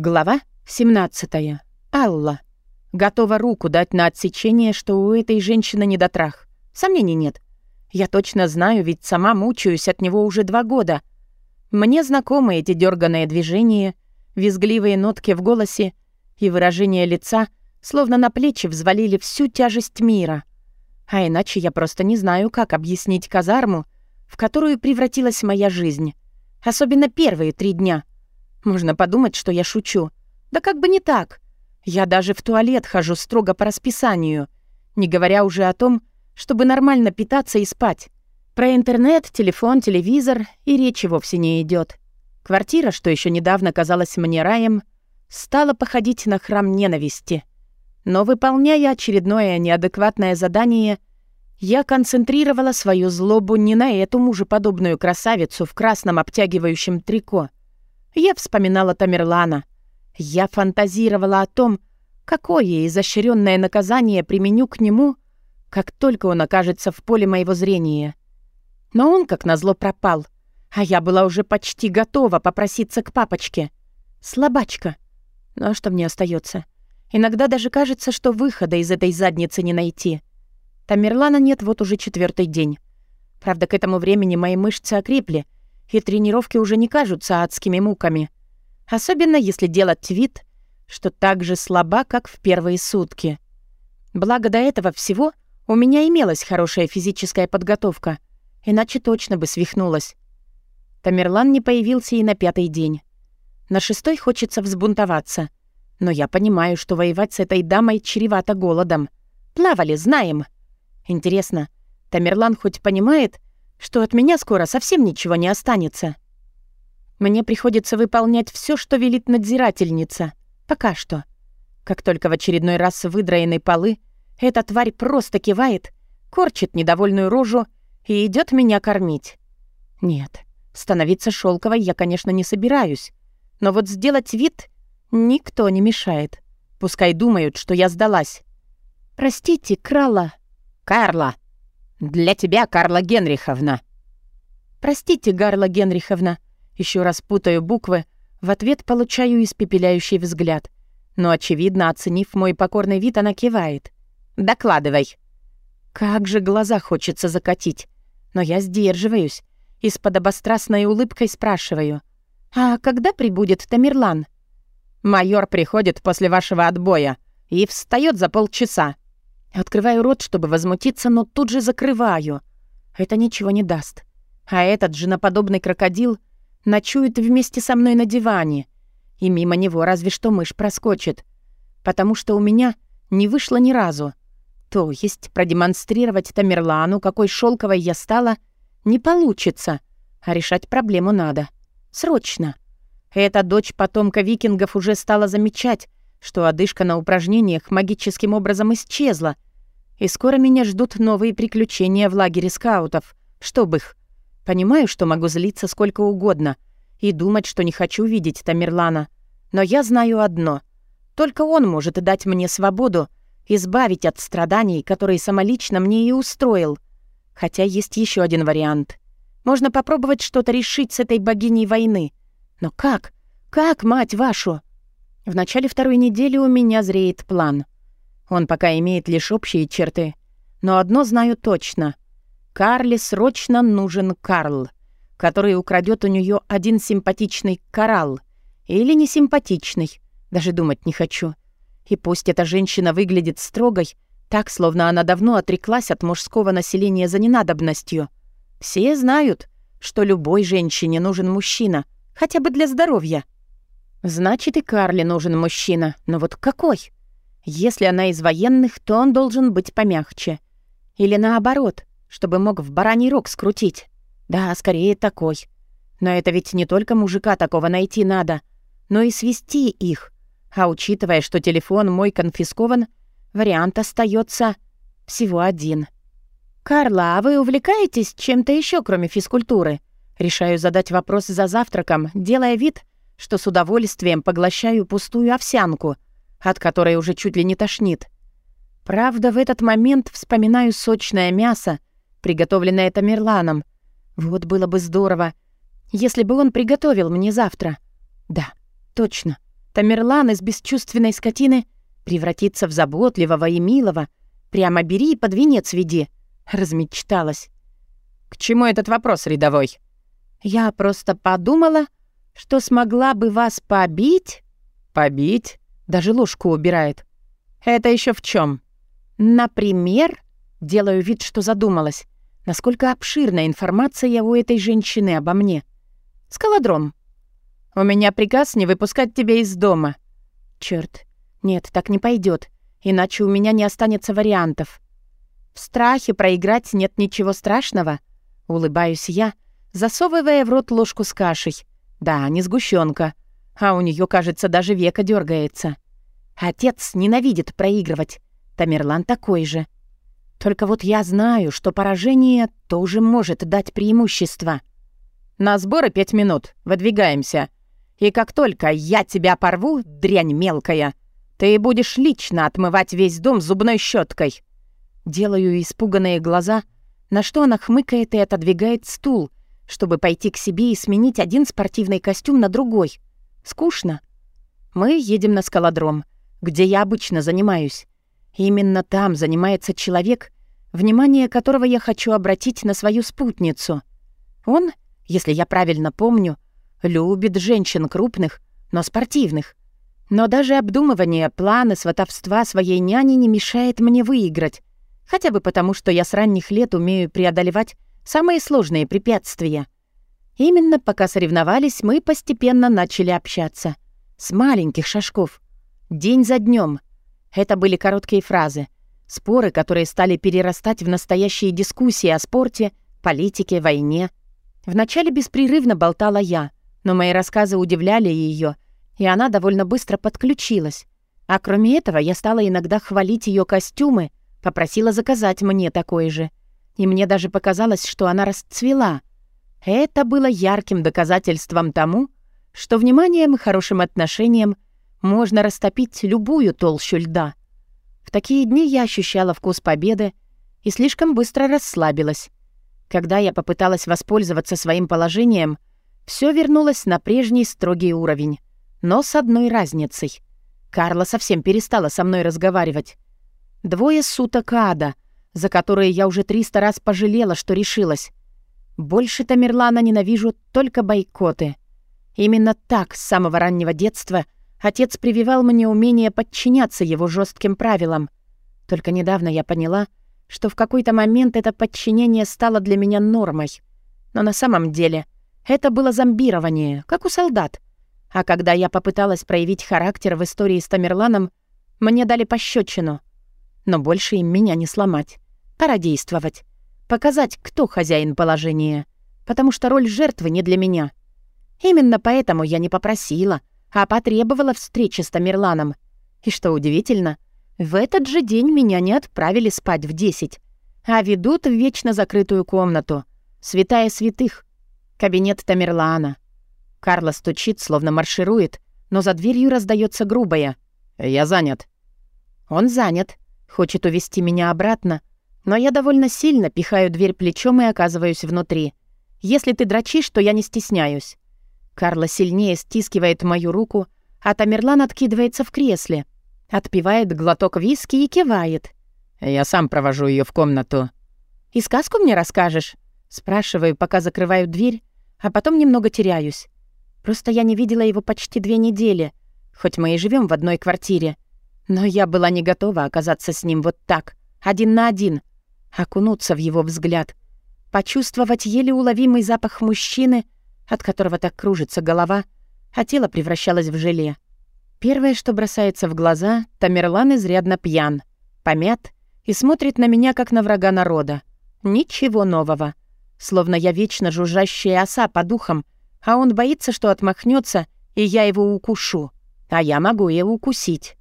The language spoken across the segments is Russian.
Глава 17. Алла. Готова руку дать на отсечение, что у этой женщины недотрах. Сомнений нет. Я точно знаю, ведь сама мучаюсь от него уже два года. Мне знакомы эти дерганые движения, визгливые нотки в голосе и выражение лица, словно на плечи взвалили всю тяжесть мира. А иначе я просто не знаю, как объяснить казарму, в которую превратилась моя жизнь. Особенно первые три дня — можно подумать, что я шучу. Да как бы не так. Я даже в туалет хожу строго по расписанию, не говоря уже о том, чтобы нормально питаться и спать. Про интернет, телефон, телевизор и речи вовсе не идет. Квартира, что еще недавно казалась мне раем, стала походить на храм ненависти. Но выполняя очередное неадекватное задание, я концентрировала свою злобу не на эту мужеподобную красавицу в красном обтягивающем трико, я вспоминала Тамерлана. Я фантазировала о том, какое изощренное наказание применю к нему, как только он окажется в поле моего зрения. Но он, как назло, пропал, а я была уже почти готова попроситься к папочке. Слабачка. Но что мне остается? Иногда даже кажется, что выхода из этой задницы не найти. Тамерлана нет вот уже четвертый день. Правда, к этому времени мои мышцы окрепли — и тренировки уже не кажутся адскими муками. Особенно если делать вид, что так же слаба, как в первые сутки. Благо до этого всего у меня имелась хорошая физическая подготовка, иначе точно бы свихнулась. Тамерлан не появился и на пятый день. На шестой хочется взбунтоваться. Но я понимаю, что воевать с этой дамой чревато голодом. Плавали, знаем. Интересно, Тамерлан хоть понимает, что от меня скоро совсем ничего не останется. Мне приходится выполнять все, что велит надзирательница. Пока что. Как только в очередной раз выдраены полы, эта тварь просто кивает, корчит недовольную рожу и идет меня кормить. Нет, становиться шелковой я, конечно, не собираюсь. Но вот сделать вид никто не мешает. Пускай думают, что я сдалась. «Простите, крала». «Карла!» «Для тебя, Карла Генриховна». «Простите, Гарла Генриховна». Еще раз путаю буквы, в ответ получаю испепеляющий взгляд. Но, очевидно, оценив мой покорный вид, она кивает. «Докладывай». Как же глаза хочется закатить. Но я сдерживаюсь и с подобострастной улыбкой спрашиваю. «А когда прибудет Тамерлан?» «Майор приходит после вашего отбоя и встает за полчаса», Открываю рот, чтобы возмутиться, но тут же закрываю. Это ничего не даст. А этот женоподобный крокодил ночует вместе со мной на диване. И мимо него разве что мышь проскочит. Потому что у меня не вышло ни разу. То есть продемонстрировать Тамерлану, какой шелковой я стала, не получится. А решать проблему надо. Срочно. Эта дочь потомка викингов уже стала замечать, что одышка на упражнениях магическим образом исчезла, и скоро меня ждут новые приключения в лагере скаутов. Чтоб их. Понимаю, что могу злиться сколько угодно и думать, что не хочу видеть Тамерлана. Но я знаю одно. Только он может дать мне свободу, избавить от страданий, которые самолично мне и устроил. Хотя есть еще один вариант. Можно попробовать что-то решить с этой богиней войны. Но как? Как, мать вашу? В начале второй недели у меня зреет план. Он пока имеет лишь общие черты. Но одно знаю точно. Карле срочно нужен Карл, который украдет у нее один симпатичный коралл. Или несимпатичный. Даже думать не хочу. И пусть эта женщина выглядит строгой, так, словно она давно отреклась от мужского населения за ненадобностью. Все знают, что любой женщине нужен мужчина, хотя бы для здоровья. Значит, и Карли нужен мужчина. Но вот какой? Если она из военных, то он должен быть помягче. Или наоборот, чтобы мог в бараний рог скрутить. Да, скорее такой. Но это ведь не только мужика такого найти надо, но и свести их. А учитывая, что телефон мой конфискован, вариант остается всего один. «Карла, а вы увлекаетесь чем-то еще, кроме физкультуры?» Решаю задать вопрос за завтраком, делая вид, что с удовольствием поглощаю пустую овсянку, от которой уже чуть ли не тошнит. Правда, в этот момент вспоминаю сочное мясо, приготовленное Тамерланом. Вот было бы здорово, если бы он приготовил мне завтра. Да, точно. Тамерлан из бесчувственной скотины превратится в заботливого и милого. Прямо бери и под венец веди. Размечталась. К чему этот вопрос, рядовой? Я просто подумала, что смогла бы вас побить. Побить? Даже ложку убирает. Это еще в чем? Например, делаю вид, что задумалась. Насколько обширная информация у этой женщины обо мне. Скалодром. У меня приказ не выпускать тебя из дома. Черт, нет, так не пойдет, иначе у меня не останется вариантов. В страхе проиграть нет ничего страшного. Улыбаюсь я, засовывая в рот ложку с кашей. Да, не сгущенка, а у нее, кажется, даже века дергается. Отец ненавидит проигрывать. Тамерлан такой же. Только вот я знаю, что поражение тоже может дать преимущество. На сборы пять минут. Выдвигаемся. И как только я тебя порву, дрянь мелкая, ты будешь лично отмывать весь дом зубной щеткой. Делаю испуганные глаза, на что она хмыкает и отодвигает стул, чтобы пойти к себе и сменить один спортивный костюм на другой. Скучно. Мы едем на скалодром, где я обычно занимаюсь. Именно там занимается человек, внимание которого я хочу обратить на свою спутницу. Он, если я правильно помню, любит женщин крупных, но спортивных. Но даже обдумывание плана сватовства своей няни не мешает мне выиграть, хотя бы потому, что я с ранних лет умею преодолевать самые сложные препятствия. Именно пока соревновались, мы постепенно начали общаться. С маленьких шажков. День за днем. Это были короткие фразы. Споры, которые стали перерастать в настоящие дискуссии о спорте, политике, войне. Вначале беспрерывно болтала я, но мои рассказы удивляли ее, и она довольно быстро подключилась. А кроме этого, я стала иногда хвалить ее костюмы, попросила заказать мне такой же. И мне даже показалось, что она расцвела. Это было ярким доказательством тому, что вниманием и хорошим отношением можно растопить любую толщу льда. В такие дни я ощущала вкус победы и слишком быстро расслабилась. Когда я попыталась воспользоваться своим положением, все вернулось на прежний строгий уровень, но с одной разницей. Карла совсем перестала со мной разговаривать. Двое суток ада, за которые я уже триста раз пожалела, что решилась. Больше Тамерлана ненавижу только бойкоты. Именно так с самого раннего детства отец прививал мне умение подчиняться его жестким правилам. Только недавно я поняла, что в какой-то момент это подчинение стало для меня нормой. Но на самом деле — это было зомбирование, как у солдат. А когда я попыталась проявить характер в истории с Тамерланом, мне дали пощечину. Но больше им меня не сломать. Пора действовать. Показать, кто хозяин положения. Потому что роль жертвы не для меня. Именно поэтому я не попросила, а потребовала встречи с Тамерланом. И что удивительно, в этот же день меня не отправили спать в десять, а ведут в вечно закрытую комнату. Святая святых, Кабинет Тамерлана. Карла стучит, словно марширует, но за дверью раздается грубое. «Я занят». Он занят. Хочет увести меня обратно, но я довольно сильно пихаю дверь плечом и оказываюсь внутри. Если ты дрочишь, то я не стесняюсь. Карла сильнее стискивает мою руку, а Тамерлан откидывается в кресле, отпивает глоток виски и кивает. «Я сам провожу ее в комнату». «И сказку мне расскажешь?» Спрашиваю, пока закрываю дверь, а потом немного теряюсь. Просто я не видела его почти две недели, хоть мы и живем в одной квартире. Но я была не готова оказаться с ним вот так, один на один, окунуться в его взгляд, почувствовать еле уловимый запах мужчины, от которого так кружится голова, а тело превращалось в желе. Первое, что бросается в глаза, Тамерлан изрядно пьян, помят и смотрит на меня, как на врага народа. Ничего нового — Словно я вечно жужжащая оса по духам, а он боится, что отмахнется, и я его укушу. А я могу его укусить.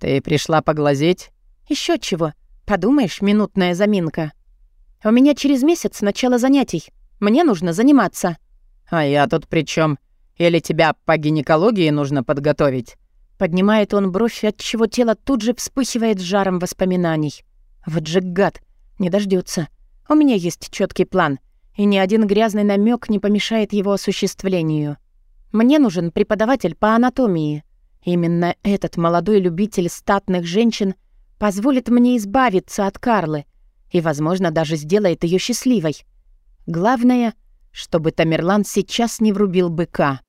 «Ты пришла поглазеть?» Еще чего. Подумаешь, минутная заминка. У меня через месяц начало занятий. Мне нужно заниматься». «А я тут при чем? Или тебя по гинекологии нужно подготовить?» Поднимает он бровь, от чего тело тут же вспыхивает жаром воспоминаний. Вот же гад, не дождется. У меня есть четкий план и ни один грязный намек не помешает его осуществлению. Мне нужен преподаватель по анатомии. Именно этот молодой любитель статных женщин позволит мне избавиться от Карлы и, возможно, даже сделает ее счастливой. Главное, чтобы Тамерлан сейчас не врубил быка.